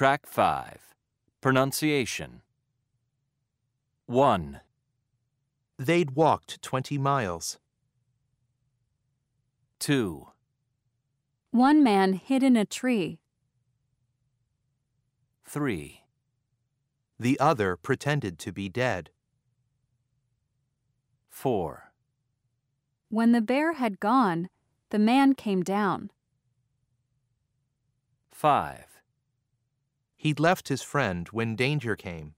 Track 5 Pronunciation 1, They'd walked 20 miles. 2, One man hid in a tree. 3, The other pretended to be dead. 4, When the bear had gone, the man came down. 5, He'd left his friend when danger came.